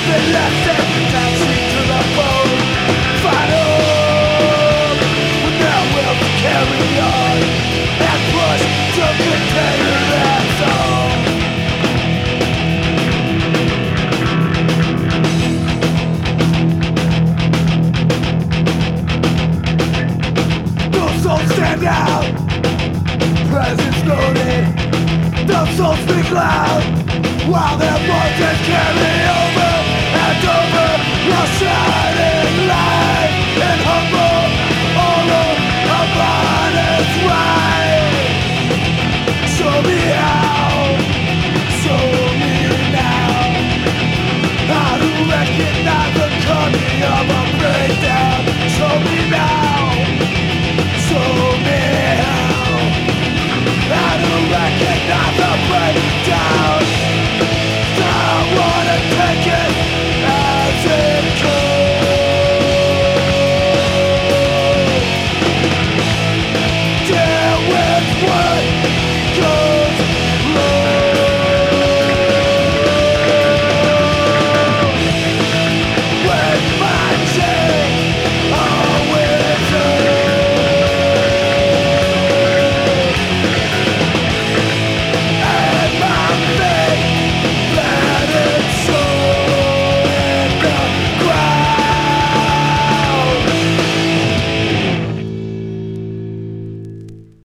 nothing left and dancing to the bone. Fight on, with no will to carry on, and push to contain that zone. Those souls stand out, presence loaded. Those souls speak loud, while their voices